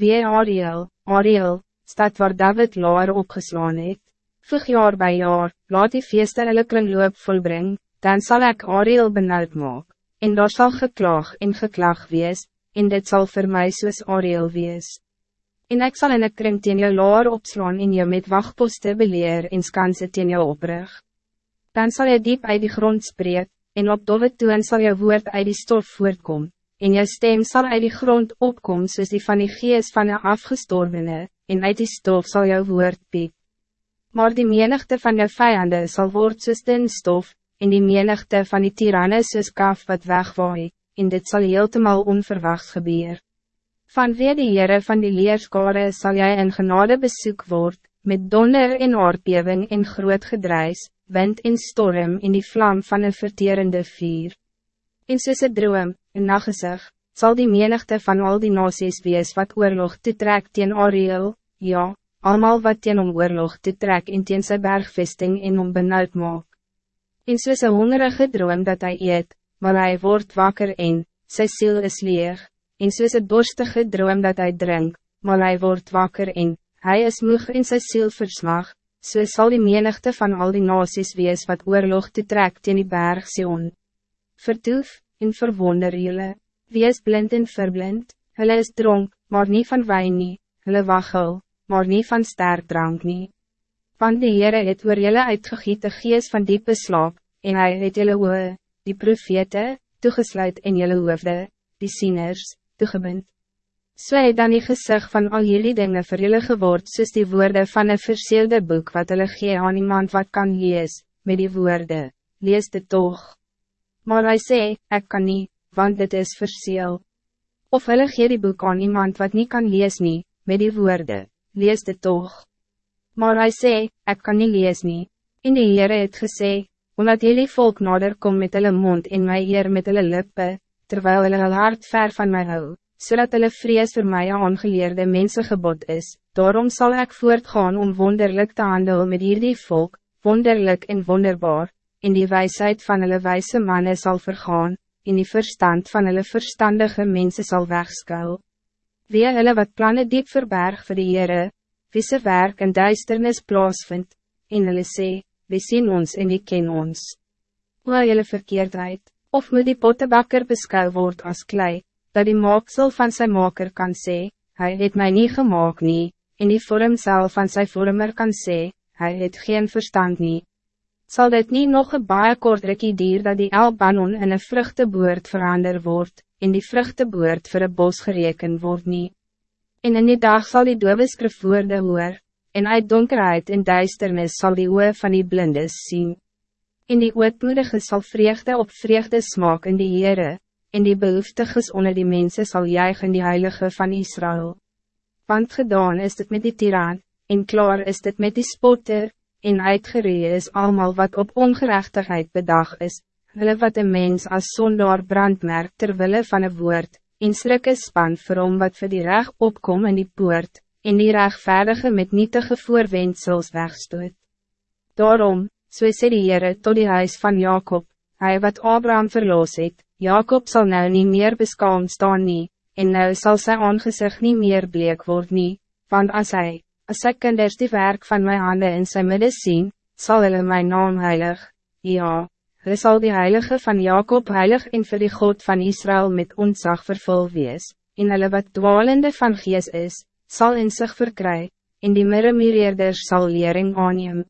Wie Ariel, Ariel, stad waar David laar opgeslaan het. Vug jaar bij jaar, laat die feeste hulle kringloop volbring, dan zal ik Ariel benauwd maak, en daar sal geklaag en geklag wees, en dit zal voor mij soos Ariel wees. En ik zal in een kring teen jou laar opslaan en jou met wachtposte beleer en skanse teen jou oprig. Dan zal je diep uit die grond spreek, en op dove toon sal jou woord uit die stof voortkom, en jou stem zal uit die grond opkom soos die van die gees van een afgestorvene, en uit die stof zal jou woord piep. Maar die menigte van jou vijanden zal word soos den stof, en die menigte van die tyranne soos kaf wat wegwaai, en dit zal heeltemal onverwachts gebeuren. Van weer die Heere van die leerskare zal jij in genade bezoek word, met donder en aardbewing en groot gedruis, wind en storm in die vlam van een verterende vuur. En soos een droom, een nagezicht, zal die menigte van al die nasies wees wat oorlog te trek teen Ariel, ja, allemaal wat teen om oorlog te trek in teen sy bergvesting en om benauwd maak. En soos een hongerige droom dat hij eet, maar hij wordt wakker en, sy ziel is leeg en soos het borstige droom dat hij drink, maar hij wordt wakker en, hij is moeg in zijn ziel versmag, so sal die menigte van al die nasies wees wat oorlog te trek in die berg Sion. Vertoef, en verwonder jylle, wees blind en verblind, hulle is dronk, maar niet van wijn nie, hulle wachel, maar niet van sterk drank nie. Want die Heere het oor jylle uitgegiet gees van diepe slaap, en hij het jylle oor, die profete, toegesluit in jylle hoofde, die sieners, toegebind. So het dan die gezicht van al jullie dingen vir julle geword soos die woorden van een verseelde boek wat hulle gee aan iemand wat kan lees, met die woorden, lees dit toch. Maar hij sê, ik kan niet, want dit is verseel. Of hulle gee die boek aan iemand wat niet kan lees nie, met die woorden, lees dit toch. Maar hij sê, ik kan niet lees nie, in die Heere het gesê, omdat jullie volk nader kom met hulle mond en my eer met hulle lippe, terwijl hulle al hart ver van mij hou, zodat hulle vrees voor mij aangeleerde mensen gebod is, daarom zal ik voortgaan om wonderlijk te handelen met hierdie volk, wonderlijk en wonderbaar, in die wijsheid van hulle wijze mannen zal vergaan, in die verstand van hulle verstandige mensen zal wegskuil. Wie hulle wat plannen diep verberg vir die Heere, wie se werk in duisternis plaasvind, en hulle sê, wie sien ons en wie ken ons. Hoe hulle verkeerdheid, Of moet die pottebakker beskou word als klei, dat die maaksel van zijn maker kan sê, hij het mij niet gemaakt nie, en die vorm zelf van zijn vormer kan sê, hij het geen verstand nie. Zal dit niet nog een baie kort rikkie dier dat die elbanon in een vruchteboord verander wordt, en die vruchteboord voor een bos gereken wordt nie. En in die dag zal die dove skrif woorde hoor, en uit donkerheid en duisternis zal die oe van die blindes zien en die ootmoedige sal vreugde op vreugde smaak in die Heere, en die behoeftiges onder die mensen zal juichen in die Heilige van Israël. Want gedaan is dit met die tiran, en klaar is dit met die spotter, en uitgeree is allemaal wat op ongerechtigheid bedag is, hulle wat een mens als zondaar brandmerk terwille van een woord, en schrik is span vir hom wat vir die reg opkom in die poort, en die rechtvaardige met nietige voorwendsels wegstoot. Daarom, so sê die Heere tot die huis van Jacob, hij wat Abraham verloos het, Jacob zal nou niet meer beskaamd staan nie, en nou zal sy aangezicht niet meer bleek word nie, want as hy, as sy kinders die werk van mijn handen in sy midden sien, sal hulle my naam heilig, ja, hy sal die heilige van Jacob heilig en vir die God van Israël met ontzag vervul wees, en hulle wat dwalende van gees is, zal in zich verkry, en die mirremeerders zal lering aanneem.